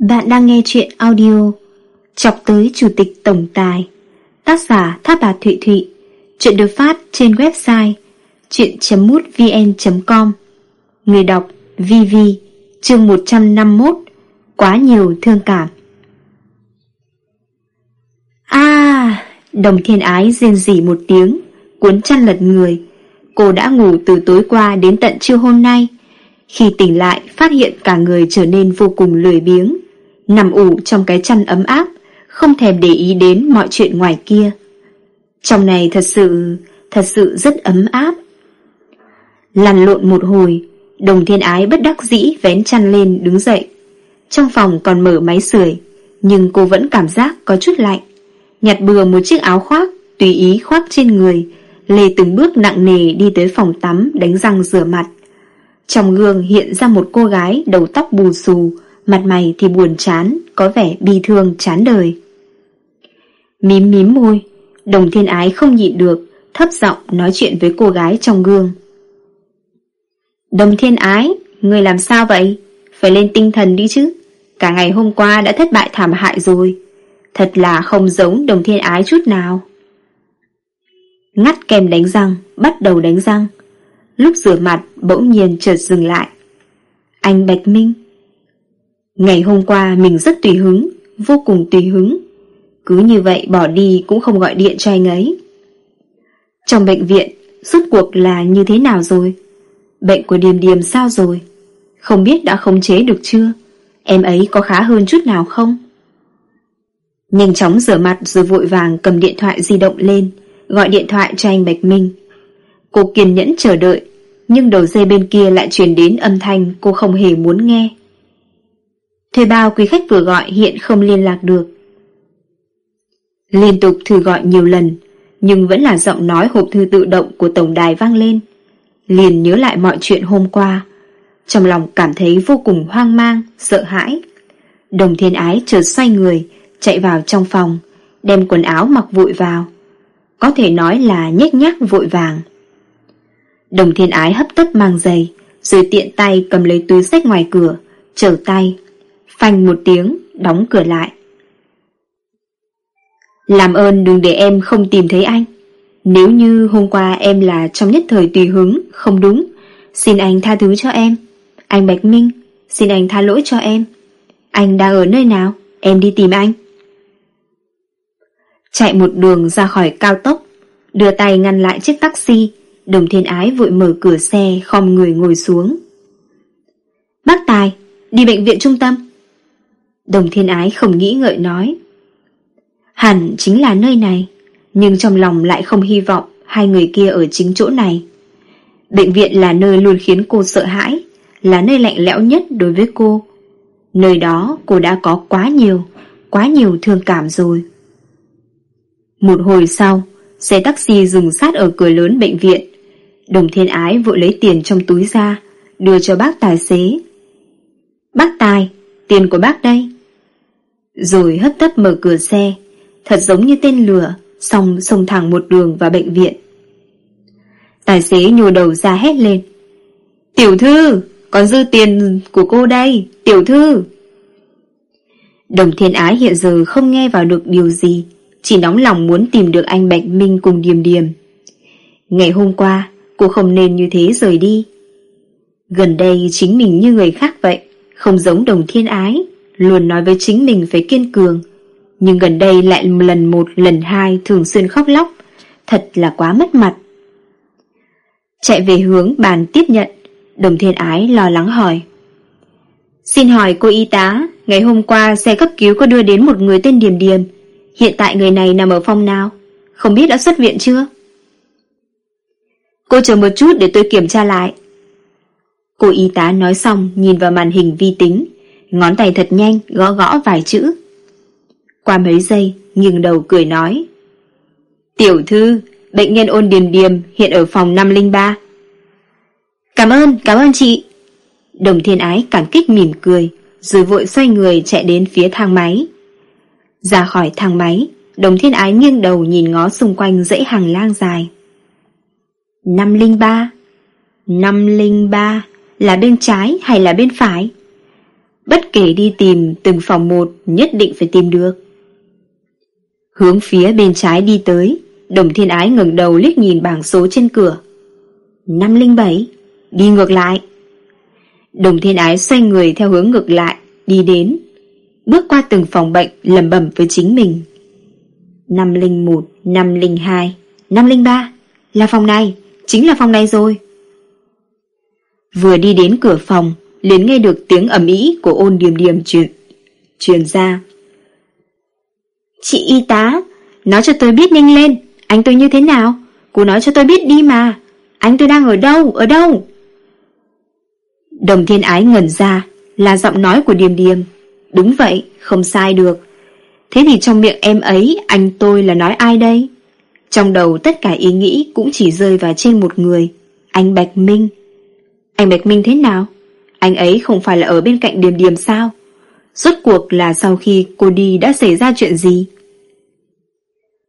Bạn đang nghe chuyện audio Chọc tới Chủ tịch Tổng Tài, Tác giả Tháp Bà Thụy Thụy, Chuyện được phát trên website chuyện.mútvn.com Người đọc VV Chương 151 Quá nhiều thương cảm. À Đồng thiên ái rên rỉ một tiếng, Cuốn chăn lật người. Cô đã ngủ từ tối qua đến tận trưa hôm nay. Khi tỉnh lại, Phát hiện cả người trở nên vô cùng lười biếng nằm ủ trong cái chăn ấm áp, không thèm để ý đến mọi chuyện ngoài kia. Trong này thật sự, thật sự rất ấm áp. Lăn lộn một hồi, đồng thiên ái bất đắc dĩ vén chăn lên đứng dậy. Trong phòng còn mở máy sưởi, nhưng cô vẫn cảm giác có chút lạnh. Nhặt bừa một chiếc áo khoác, tùy ý khoác trên người, lê từng bước nặng nề đi tới phòng tắm đánh răng rửa mặt. Trong gương hiện ra một cô gái đầu tóc bù xù, Mặt mày thì buồn chán, Có vẻ bi thương, chán đời. Mím mím môi, Đồng thiên ái không nhịn được, Thấp giọng nói chuyện với cô gái trong gương. Đồng thiên ái, Người làm sao vậy? Phải lên tinh thần đi chứ. Cả ngày hôm qua đã thất bại thảm hại rồi. Thật là không giống đồng thiên ái chút nào. Ngắt kem đánh răng, Bắt đầu đánh răng. Lúc rửa mặt, bỗng nhiên chợt dừng lại. Anh Bạch Minh Ngày hôm qua mình rất tùy hứng, vô cùng tùy hứng. Cứ như vậy bỏ đi cũng không gọi điện cho anh ấy. Trong bệnh viện, suốt cuộc là như thế nào rồi? Bệnh của Điềm Điềm sao rồi? Không biết đã khống chế được chưa? Em ấy có khá hơn chút nào không? Nhanh chóng rửa mặt rồi vội vàng cầm điện thoại di động lên, gọi điện thoại cho anh Bạch Minh. Cô kiên nhẫn chờ đợi, nhưng đầu dây bên kia lại truyền đến âm thanh cô không hề muốn nghe. Thuê bao quý khách vừa gọi hiện không liên lạc được. Liên tục thử gọi nhiều lần, nhưng vẫn là giọng nói hộp thư tự động của tổng đài vang lên. Liền nhớ lại mọi chuyện hôm qua. Trong lòng cảm thấy vô cùng hoang mang, sợ hãi. Đồng thiên ái chợt xoay người, chạy vào trong phòng, đem quần áo mặc vội vào. Có thể nói là nhếch nhác vội vàng. Đồng thiên ái hấp tấp mang giày, rồi tiện tay cầm lấy túi sách ngoài cửa, trở tay Phanh một tiếng, đóng cửa lại. Làm ơn đừng để em không tìm thấy anh. Nếu như hôm qua em là trong nhất thời tùy hứng, không đúng, xin anh tha thứ cho em. Anh Bạch Minh, xin anh tha lỗi cho em. Anh đang ở nơi nào? Em đi tìm anh. Chạy một đường ra khỏi cao tốc, đưa tay ngăn lại chiếc taxi, đồng thiên ái vội mở cửa xe khom người ngồi xuống. Bác Tài, đi bệnh viện trung tâm. Đồng thiên ái không nghĩ ngợi nói. Hẳn chính là nơi này, nhưng trong lòng lại không hy vọng hai người kia ở chính chỗ này. Bệnh viện là nơi luôn khiến cô sợ hãi, là nơi lạnh lẽo nhất đối với cô. Nơi đó cô đã có quá nhiều, quá nhiều thương cảm rồi. Một hồi sau, xe taxi dừng sát ở cửa lớn bệnh viện. Đồng thiên ái vội lấy tiền trong túi ra, đưa cho bác tài xế. Bác Tài, tiền của bác đây. Rồi hấp tấp mở cửa xe, thật giống như tên lửa, xong xông thẳng một đường vào bệnh viện. Tài xế nhô đầu ra hét lên. Tiểu thư, còn dư tiền của cô đây, tiểu thư. Đồng thiên ái hiện giờ không nghe vào được điều gì, chỉ nóng lòng muốn tìm được anh Bạch Minh cùng Điềm Điềm. Ngày hôm qua, cô không nên như thế rời đi. Gần đây chính mình như người khác vậy, không giống đồng thiên ái luôn nói với chính mình phải kiên cường, nhưng gần đây lại lần một lần hai thường xuyên khóc lóc, thật là quá mất mặt. Chạy về hướng bàn tiếp nhận, đồng thiên ái lo lắng hỏi. Xin hỏi cô y tá, ngày hôm qua xe cấp cứu có đưa đến một người tên Điềm Điềm, hiện tại người này nằm ở phòng nào? Không biết đã xuất viện chưa? Cô chờ một chút để tôi kiểm tra lại. Cô y tá nói xong nhìn vào màn hình vi tính, Ngón tay thật nhanh gõ gõ vài chữ. Qua mấy giây nghiêng đầu cười nói Tiểu thư Bệnh nhân ôn điềm điềm Hiện ở phòng 503 Cảm ơn, cảm ơn chị. Đồng thiên ái cảm kích mỉm cười Rồi vội xoay người chạy đến phía thang máy. Ra khỏi thang máy Đồng thiên ái nghiêng đầu nhìn ngó xung quanh dãy hàng lang dài. 503 503 Là bên trái hay là bên phải? Bất kể đi tìm từng phòng một nhất định phải tìm được. Hướng phía bên trái đi tới, đồng thiên ái ngẩng đầu liếc nhìn bảng số trên cửa. 507, đi ngược lại. Đồng thiên ái xoay người theo hướng ngược lại, đi đến. Bước qua từng phòng bệnh lầm bẩm với chính mình. 501, 502, 503, là phòng này, chính là phòng này rồi. Vừa đi đến cửa phòng, liền nghe được tiếng ẩm ý của ôn điềm điềm truyền, truyền ra. Chị y tá, nói cho tôi biết nhanh lên, anh tôi như thế nào? Cô nói cho tôi biết đi mà. Anh tôi đang ở đâu, ở đâu? Đồng thiên ái ngẩn ra, là giọng nói của điềm điềm. Đúng vậy, không sai được. Thế thì trong miệng em ấy, anh tôi là nói ai đây? Trong đầu tất cả ý nghĩ cũng chỉ rơi vào trên một người, anh Bạch Minh. Anh Bạch Minh thế nào? Anh ấy không phải là ở bên cạnh Điềm Điềm sao? Rốt cuộc là sau khi cô đi đã xảy ra chuyện gì?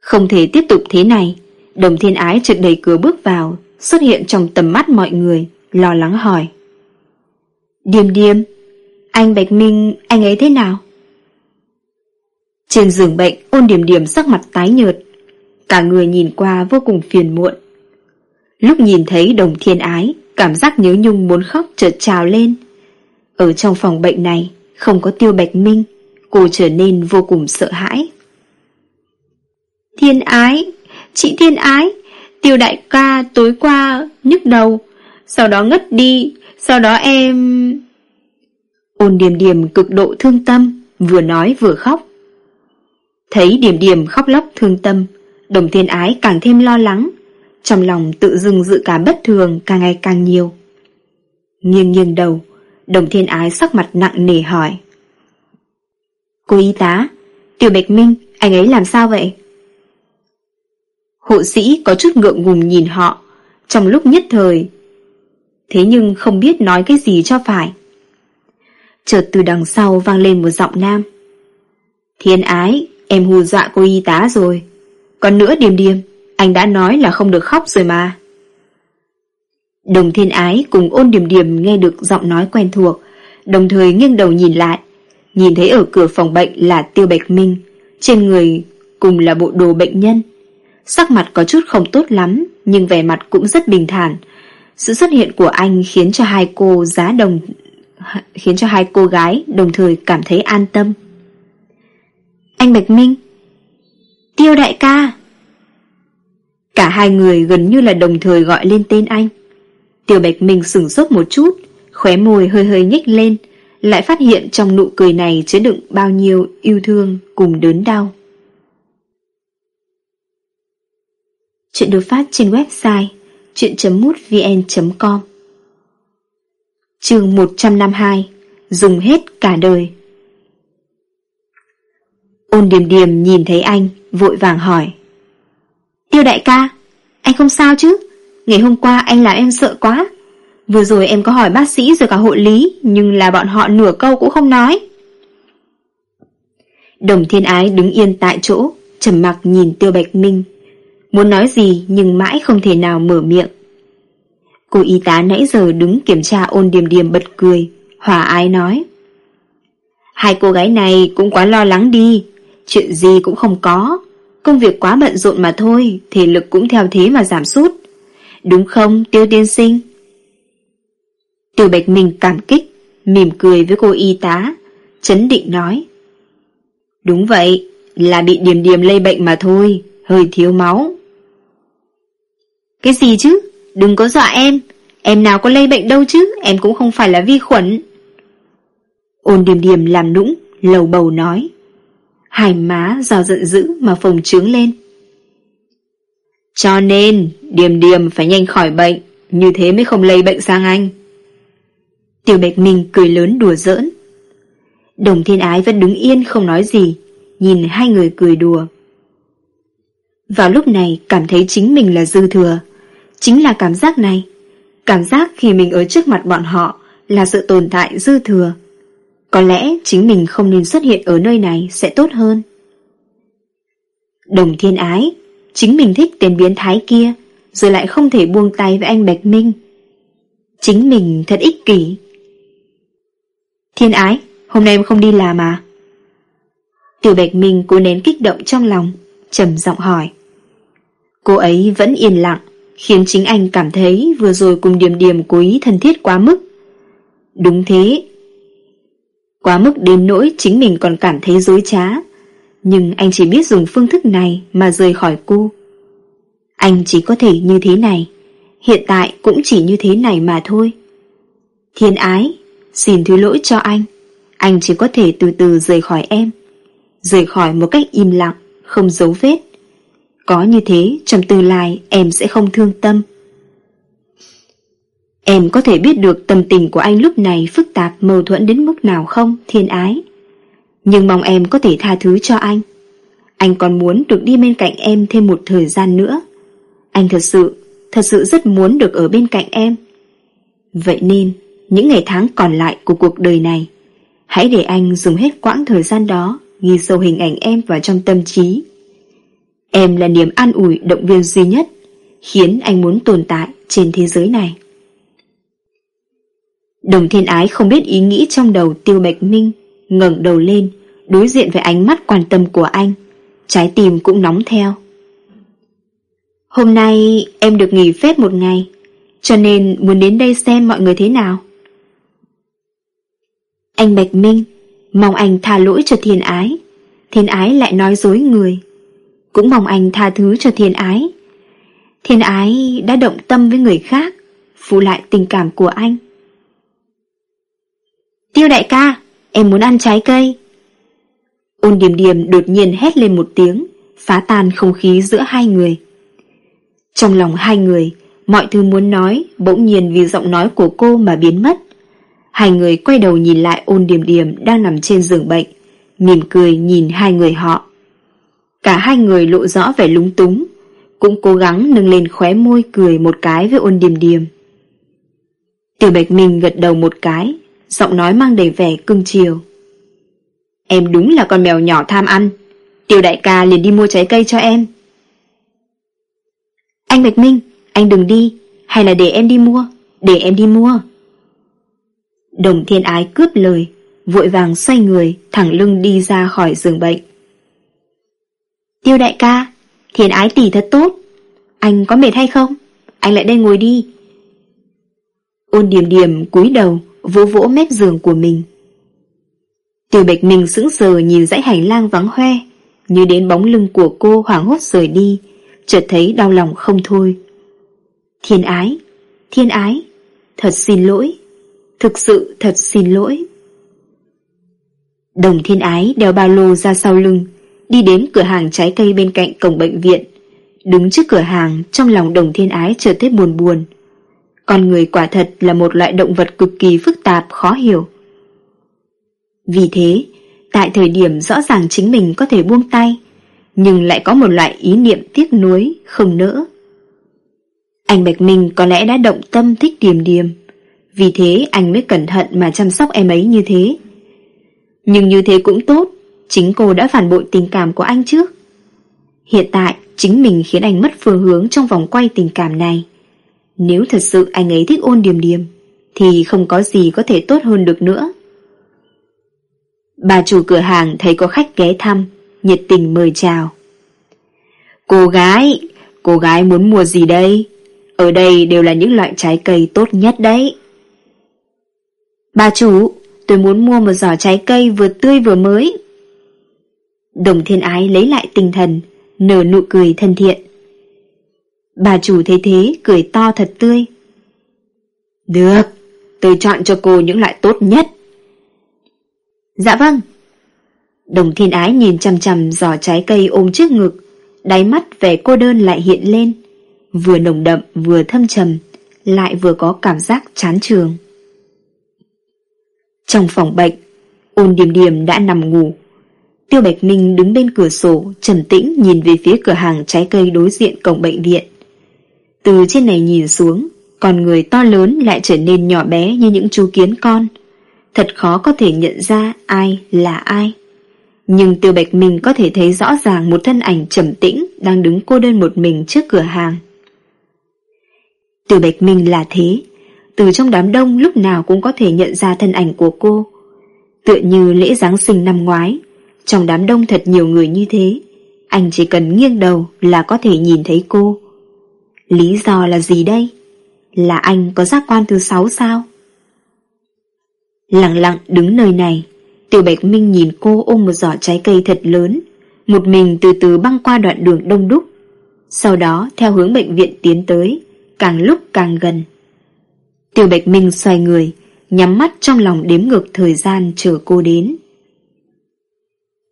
Không thể tiếp tục thế này, đồng thiên ái chợt đầy cửa bước vào, xuất hiện trong tầm mắt mọi người, lo lắng hỏi. Điềm điềm, anh Bạch Minh, anh ấy thế nào? Trên giường bệnh, ôn điểm điểm sắc mặt tái nhợt, cả người nhìn qua vô cùng phiền muộn. Lúc nhìn thấy đồng thiên ái, cảm giác nhớ nhung muốn khóc chợt trào lên. Ở trong phòng bệnh này, không có tiêu Bạch Minh, cô trở nên vô cùng sợ hãi. Thiên ái, chị thiên ái, tiêu đại ca tối qua nhức đầu, sau đó ngất đi, sau đó em... Ôn điềm điềm cực độ thương tâm, vừa nói vừa khóc. Thấy điểm điểm khóc lóc thương tâm, đồng thiên ái càng thêm lo lắng, trong lòng tự dưng dự cảm bất thường càng ngày càng nhiều. Nghiêng nghiêng đầu, đồng thiên ái sắc mặt nặng nề hỏi. Cô y tá, tiểu bạch minh, anh ấy làm sao vậy? Hộ sĩ có chút ngượng ngùng nhìn họ, trong lúc nhất thời. Thế nhưng không biết nói cái gì cho phải. Chợt từ đằng sau vang lên một giọng nam. Thiên ái, em hù dọa cô y tá rồi. Còn nữa điềm điềm, anh đã nói là không được khóc rồi mà. Đồng thiên ái cùng ôn điềm điềm nghe được giọng nói quen thuộc, đồng thời nghiêng đầu nhìn lại. Nhìn thấy ở cửa phòng bệnh là Tiêu Bạch Minh, trên người cùng là bộ đồ bệnh nhân. Sắc mặt có chút không tốt lắm, nhưng vẻ mặt cũng rất bình thản. Sự xuất hiện của anh khiến cho hai cô giá đồng khiến cho hai cô gái đồng thời cảm thấy an tâm. Anh Bạch Minh Tiêu đại ca Cả hai người gần như là đồng thời gọi lên tên anh. tiểu Bạch Minh sửng sốt một chút, khóe môi hơi hơi nhếch lên, lại phát hiện trong nụ cười này chứa đựng bao nhiêu yêu thương cùng đớn đau. Chuyện được phát trên website chuyện.mútvn.com Chương 152 Dùng hết cả đời Ôn điềm điềm nhìn thấy anh Vội vàng hỏi Tiêu đại ca, Anh không sao chứ? Ngày hôm qua anh làm em sợ quá. Vừa rồi em có hỏi bác sĩ rồi cả hộ lý, Nhưng là bọn họ nửa câu cũng không nói. Đồng thiên ái đứng yên tại chỗ, trầm mặc nhìn tiêu bạch minh. Muốn nói gì nhưng mãi không thể nào mở miệng. Cô y tá nãy giờ đứng kiểm tra ôn điềm điềm bật cười, Hòa ái nói. Hai cô gái này cũng quá lo lắng đi, Chuyện gì cũng không có. Công việc quá bận rộn mà thôi, Thể lực cũng theo thế mà giảm sút. Đúng không, tiêu tiên sinh? Tiêu Bạch Minh cảm kích, Mỉm cười với cô y tá, Chấn định nói. Đúng vậy, Là bị điềm điềm lây bệnh mà thôi, Hơi thiếu máu. Cái gì chứ? Đừng có dọa em. Em nào có lây bệnh đâu chứ, Em cũng không phải là vi khuẩn. Ôn điềm điềm làm nũng, Lầu bầu nói. Hai má do giận dữ mà phồng trướng lên. Cho nên, Điềm điềm phải nhanh khỏi bệnh, Như thế mới không lây bệnh sang anh. Tiểu Bạch Minh cười lớn đùa giỡn. Đồng thiên ái vẫn đứng yên không nói gì, Nhìn hai người cười đùa. Vào lúc này, cảm thấy chính mình là dư thừa. Chính là cảm giác này. Cảm giác khi mình ở trước mặt bọn họ Là sự tồn tại dư thừa. Có lẽ chính mình không nên xuất hiện ở nơi này Sẽ tốt hơn Đồng thiên ái Chính mình thích tên biến thái kia Rồi lại không thể buông tay với anh Bạch Minh Chính mình thật ích kỷ Thiên ái hôm nay em không đi làm à? Tiểu Bạch Minh cố nén kích động trong lòng, trầm giọng hỏi. Cô ấy vẫn yên lặng, khiến chính anh cảm thấy vừa rồi cùng điểm điểm cố ý thân thiết quá mức. Đúng thế. Quá mức đến nỗi chính mình còn cảm thấy dối trá, nhưng anh chỉ biết dùng phương thức này mà rời khỏi cô. Anh chỉ có thể như thế này, hiện tại cũng chỉ như thế này mà thôi. Thiên ái, xin thứ lỗi cho anh, anh chỉ có thể từ từ rời khỏi em, rời khỏi một cách im lặng, không dấu vết. Có như thế trong tương lai em sẽ không thương tâm. Em có thể biết được tâm tình của anh lúc này phức tạp mâu thuẫn đến mức nào không, thiên ái? Nhưng mong em có thể tha thứ cho anh. Anh còn muốn được đi bên cạnh em thêm một thời gian nữa. Anh thật sự, thật sự rất muốn được ở bên cạnh em. Vậy nên, những ngày tháng còn lại của cuộc đời này, hãy để anh dùng hết quãng thời gian đó ghi sâu hình ảnh em vào trong tâm trí. Em là niềm an ủi động viên duy nhất, khiến anh muốn tồn tại trên thế giới này. Đồng thiên ái không biết ý nghĩ trong đầu tiêu bạch minh, ngẩng đầu lên, đối diện với ánh mắt quan tâm của anh. Trái tim cũng nóng theo. Hôm nay em được nghỉ phép một ngày, cho nên muốn đến đây xem mọi người thế nào. Anh Bạch Minh, mong anh tha lỗi cho thiên ái. Thiên ái lại nói dối người. Cũng mong anh tha thứ cho thiên ái. Thiên ái đã động tâm với người khác, phụ lại tình cảm của anh. Tiêu đại ca, em muốn ăn trái cây. Ôn điểm điểm đột nhiên hét lên một tiếng, phá tan không khí giữa hai người. Trong lòng hai người, mọi thứ muốn nói bỗng nhiên vì giọng nói của cô mà biến mất. Hai người quay đầu nhìn lại ôn điểm điểm đang nằm trên giường bệnh, mỉm cười nhìn hai người họ. Cả hai người lộ rõ vẻ lúng túng, cũng cố gắng nâng lên khóe môi cười một cái với ôn điểm điểm. Tiểu Bạch Minh gật đầu một cái, giọng nói mang đầy vẻ cưng chiều. Em đúng là con mèo nhỏ tham ăn, Tiểu đại ca liền đi mua trái cây cho em. Anh Bạch Minh, anh đừng đi, hay là để em đi mua, để em đi mua. Đồng thiên ái cướp lời, vội vàng xoay người, thẳng lưng đi ra khỏi giường bệnh. Tiêu đại ca, thiên ái tỷ thật tốt. Anh có mệt hay không? Anh lại đây ngồi đi. Ôn điểm điểm cúi đầu, vỗ vỗ mép giường của mình. Tiểu bạch mình sững sờ nhìn dãy hành lang vắng hoe, như đến bóng lưng của cô hoảng hốt rời đi, chợt thấy đau lòng không thôi. Thiên ái, thiên ái, thật xin lỗi, thực sự thật xin lỗi. Đồng thiên ái đeo ba lô ra sau lưng, đi đến cửa hàng trái cây bên cạnh cổng bệnh viện. Đứng trước cửa hàng, trong lòng đồng thiên ái chợt thấy buồn buồn. Con người quả thật là một loại động vật cực kỳ phức tạp, khó hiểu. Vì thế, tại thời điểm rõ ràng chính mình có thể buông tay, nhưng lại có một loại ý niệm tiếc nuối, không nỡ. Anh Bạch Minh có lẽ đã động tâm thích điềm điềm, vì thế anh mới cẩn thận mà chăm sóc em ấy như thế. Nhưng như thế cũng tốt, chính cô đã phản bội tình cảm của anh trước. Hiện tại, chính mình khiến anh mất phương hướng trong vòng quay tình cảm này. Nếu thật sự anh ấy thích ôn điềm điềm, thì không có gì có thể tốt hơn được nữa. Bà chủ cửa hàng thấy có khách ghé thăm, nhiệt tình mời chào. Cô gái, cô gái muốn mua gì đây? Ở đây đều là những loại trái cây tốt nhất đấy. Bà chủ, tôi muốn mua một giỏ trái cây vừa tươi vừa mới. Đồng thiên ái lấy lại tinh thần, nở nụ cười thân thiện. Bà chủ thấy thế, cười to thật tươi. Được, tôi chọn cho cô những loại tốt nhất. Dạ vâng. Đồng thiên ái nhìn chằm chằm giỏ trái cây ôm trước ngực, đáy mắt vẻ cô đơn lại hiện lên, vừa nồng đậm vừa thâm trầm, lại vừa có cảm giác chán trường. Trong phòng bệnh, ôn điểm điểm đã nằm ngủ. Tiêu Bạch Minh đứng bên cửa sổ, trầm tĩnh nhìn về phía cửa hàng trái cây đối diện cổng bệnh viện. Từ trên này nhìn xuống, con người to lớn lại trở nên nhỏ bé như những chú kiến con. Thật khó có thể nhận ra ai là ai. Nhưng Tiêu Bạch Minh có thể thấy rõ ràng một thân ảnh trầm tĩnh đang đứng cô đơn một mình trước cửa hàng. Tiêu Bạch Minh là thế, từ trong đám đông lúc nào cũng có thể nhận ra thân ảnh của cô. Tựa như lễ Giáng sinh năm ngoái, trong đám đông thật nhiều người như thế, anh chỉ cần nghiêng đầu là có thể nhìn thấy cô. Lý do là gì đây? Là anh có giác quan thứ sáu sao? Lặng lặng đứng nơi này, Tiểu Bạch Minh nhìn cô ôm một giỏ trái cây thật lớn, một mình từ từ băng qua đoạn đường đông đúc, sau đó theo hướng bệnh viện tiến tới, càng lúc càng gần. Tiểu Bạch Minh xoay người, nhắm mắt trong lòng đếm ngược thời gian chờ cô đến.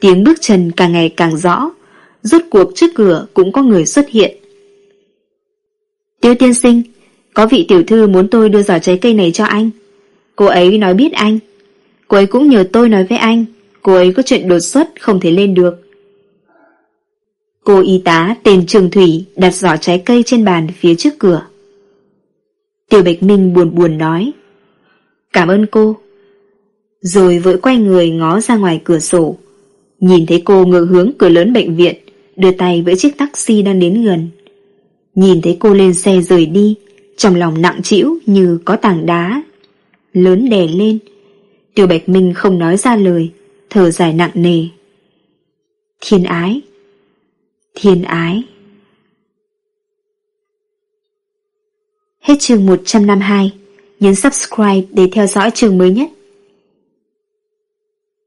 Tiếng bước chân càng ngày càng rõ, rốt cuộc trước cửa cũng có người xuất hiện. Tiêu tiên sinh, có vị tiểu thư muốn tôi đưa giỏ trái cây này cho anh. Cô ấy nói biết anh. Cô ấy cũng nhờ tôi nói với anh, cô ấy có chuyện đột xuất không thể lên được. Cô y tá tên Trường Thủy đặt giỏ trái cây trên bàn phía trước cửa. Tiểu Bạch Minh buồn buồn nói Cảm ơn cô Rồi vội quay người ngó ra ngoài cửa sổ Nhìn thấy cô ngược hướng cửa lớn bệnh viện Đưa tay với chiếc taxi đang đến gần Nhìn thấy cô lên xe rời đi, Trong lòng nặng trĩu như có tảng đá. Lớn đè lên. Tiểu Bạch Minh không nói ra lời, Thở dài nặng nề. Thiên ái. Thiên ái. Hết chương 152 Nhấn subscribe để theo dõi chương mới nhất.